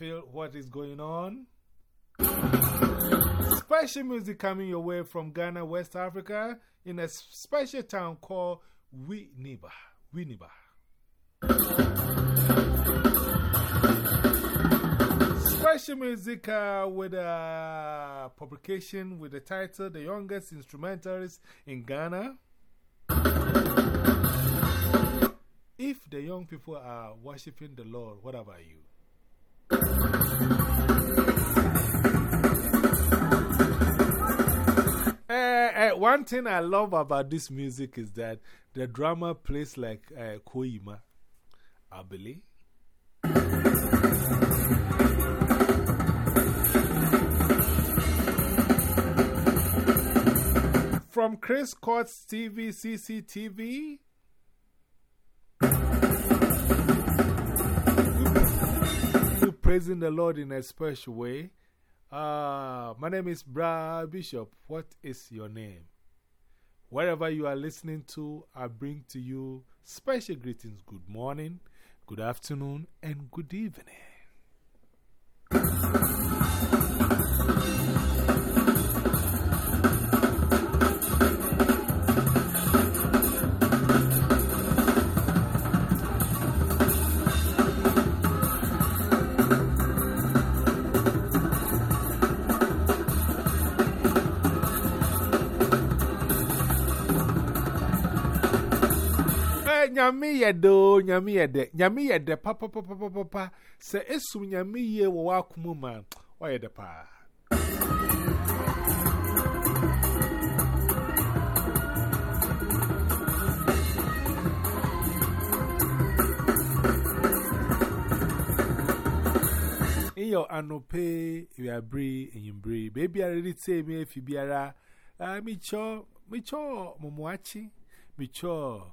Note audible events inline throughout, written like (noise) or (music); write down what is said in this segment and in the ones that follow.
what is going on. Special music coming your way from Ghana, West Africa, in a special town called Winneba. Winneba. Special music uh, with a publication with the title The Youngest Instrumentalist in Ghana. If the young people are worshiping the Lord, what about you? Uh, uh, one thing I love about this music is that the drummer plays like uh, Koima, I believe. From Chris Court's TV, CCTV. Praising the Lord in a special way. Uh, my name is Bra Bishop. What is your name? Wherever you are listening to, I bring to you special greetings. Good morning, good afternoon, and good evening. nyame yɛ de o nyame yɛ de nyame yɛ de pa pa pa pa pa pa sɛ esum nyame yie wɔ wakoma mu a ɔyɛ de paa. in your anope, you are bree, and you bree. Baby, I really say me if you be a micho, micho, momoachi, micho.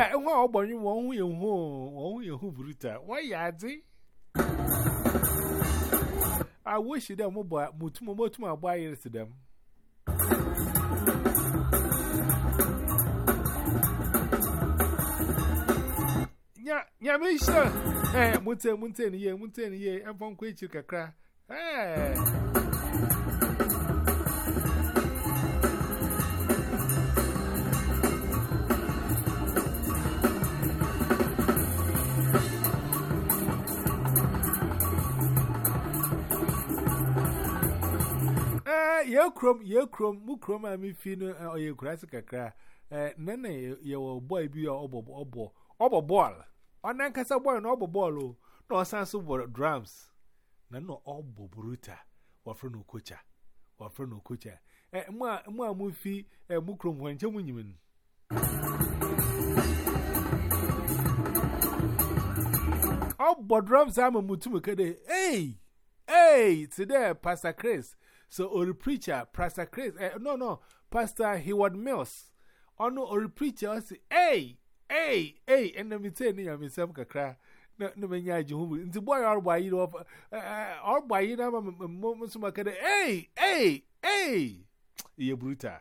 Eh, nwa ọgbọnyị nwa ọnwụ ya hụ ọnwụ ya hụ buru taa. Nwa ya adị. I wish them mutum mutum agba yiri to them. Nya me sure. Eh, munte munte ni ye munte ni ye. Enfon kwechi ye krom ye krom mu krom a mi fi no o ye kurase kakra. Eh boy bi obo obo obo ball. Onan kasa boy no obo ball o. So bo drums. Na obo bruta. Wa fro no kocha wa fro no kocha eh mu a mu a mu fi eh obo drums am mutum kede hey! Hey! Today pastor chris So, or preacher, Pastor Chris, eh, no, no, Pastor Heward Mills, or no, or preacher, say, hey, hey, hey, and let me tell you, I'm in some kakra. No, no, when you're home, the boy are by you of, or by you, I'm a moment, hey, hey, hey, you bruta.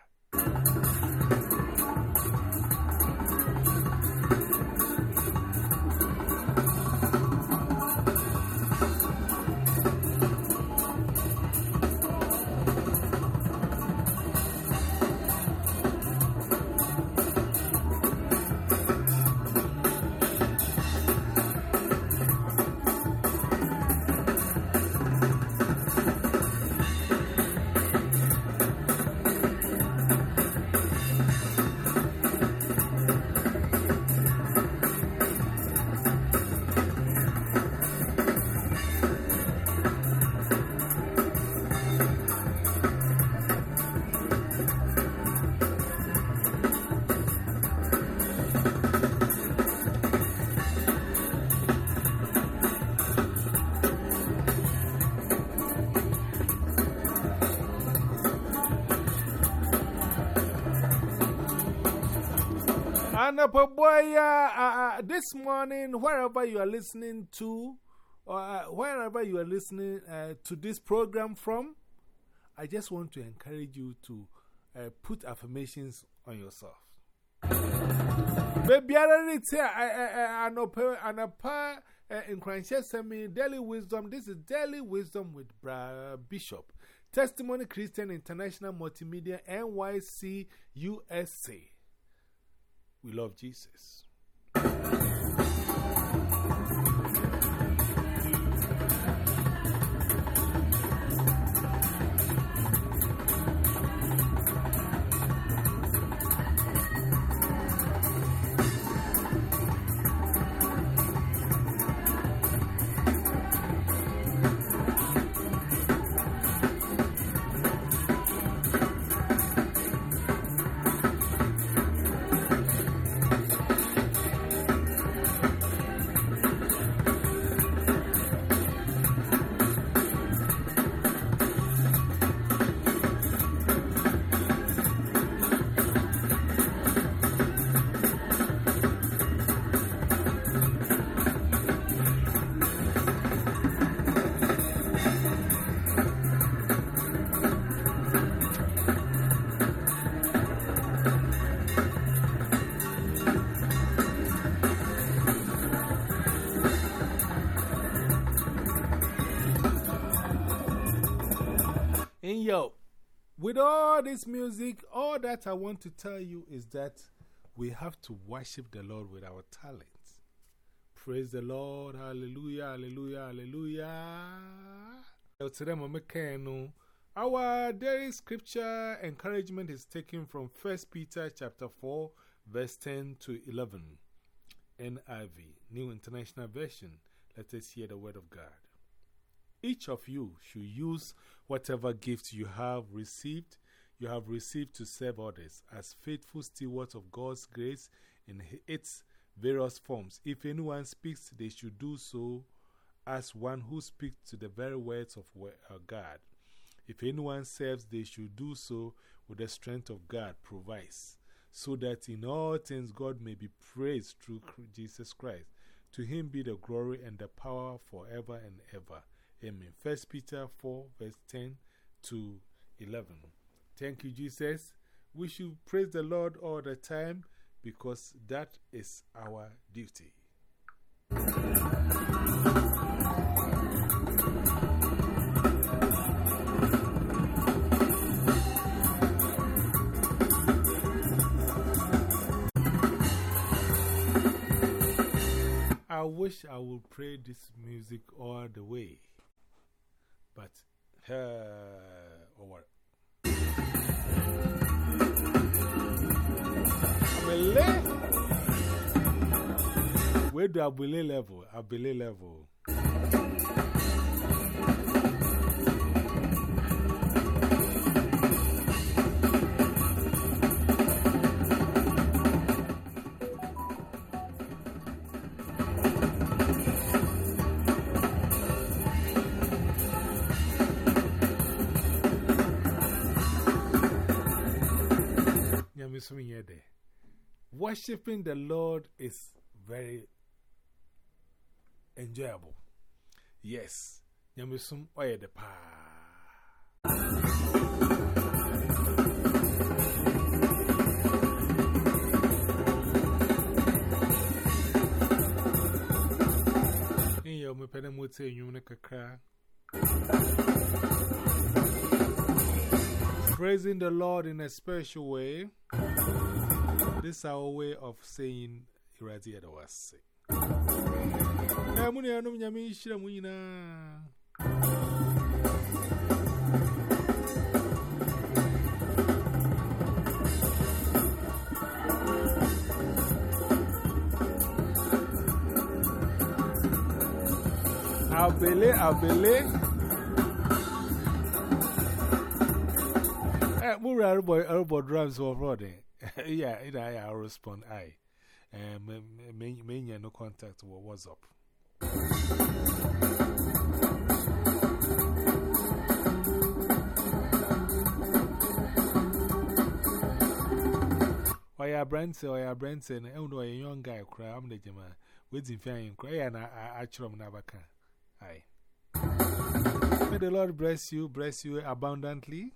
Up, boy, uh, this morning, wherever you are listening to, or uh, wherever you are listening uh, to this program from, I just want to encourage you to uh, put affirmations on yourself. Baby, I already tell I know in me daily wisdom. This is daily wisdom with Bra Bishop. Testimony Christian International Multimedia NYC USA. We love Jesus. Yo, with all this music, all that I want to tell you is that we have to worship the Lord with our talents. Praise the Lord. Hallelujah, hallelujah, hallelujah. Our daily scripture encouragement is taken from 1 Peter chapter 4, verse 10 to 11. NIV, New International Version. Let us hear the word of God. Each of you should use whatever gift you have received, you have received to serve others as faithful stewards of God's grace in its various forms. If anyone speaks, they should do so as one who speaks to the very words of uh, God. If anyone serves, they should do so with the strength of God provides, so that in all things God may be praised through Jesus Christ. To him be the glory and the power forever and ever. Amen. First Peter 4, verse 10 to 11. Thank you, Jesus. We should praise the Lord all the time because that is our duty. I wish I would play this music all the way. But, uh, what? Abele? Where do Abele level? Abele level. Worshipping the Lord is very enjoyable. Yes. Yamisum oye the pa. In your mepenamote, you make a crack. Praising the Lord in a special way. This is our way of saying Iradi Adawasi. Namuni anum yami shira muina. Abele, abele. Mura Arbo, Arbo drums were running. (laughs) Yeah, I, I'll respond. I. Um, may no contact. What was up? Why ya Branson, or ya Branson, and oh, a young guy cry, I'm the Jama, waiting for him, cry, and I chum Nabaka. Aye. May the Lord bless you, bless you abundantly.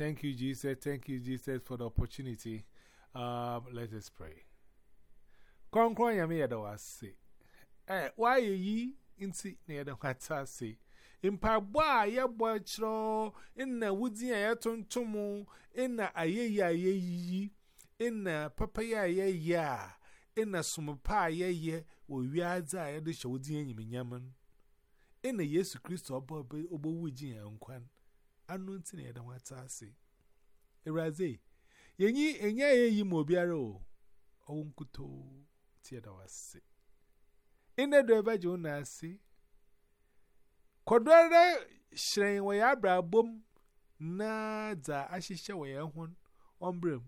Thank you, Jesus. Thank you, Jesus, for the opportunity. Um, let us pray. Concron yami yadawasi. Eh, why ye inti near the watasi? Impabwa ya bochro, inna woodsy ya tontomo, inna aye ya ye, inna papaya ye ya, inna sumapa ye ye, wo wiaza ya de shawdi en yaman. Inna Yesu Christo obo wujin ya nkwan. Anu ntị na yɛda nwata ase. Ewuraze yenyi enye eyi ma obiara o ọwụ nkuto ti yɛda wase ina do ebe je na ase. Kodore hyerɛn wɔ yɛ abrabom na dza ahyehyɛ wɔ yɛn ho ɔmbrɛm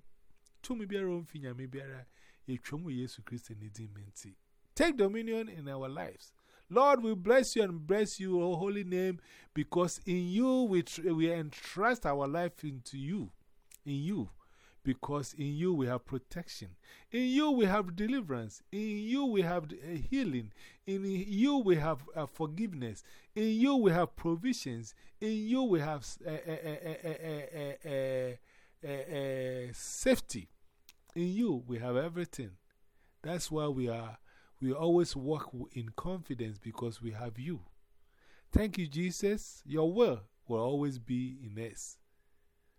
tumi biara ɔmfi nyame biara yɛtwam wɔ yesu kristo ne din menti take dominion in our lives Lord, we bless you and bless your holy name because in you we, we entrust our life into you. In you. Because in you we have protection. In you we have deliverance. In you we have uh, healing. In you we have uh, forgiveness. In you we have provisions. In you we have uh, uh, uh, uh, safety. In you we have everything. That's why we are we always walk in confidence because we have you. Thank you, Jesus. Your will will always be in us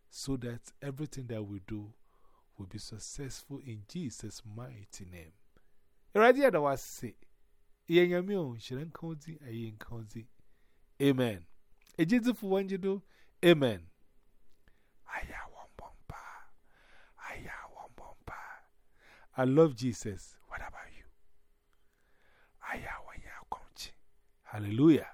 so that everything that we do will be successful in Jesus' mighty name. Already, I was say. Amen. A Jesus for one you do. Amen. Aya bumper. Aya bumper. I love Jesus. What about you? Hallelujah.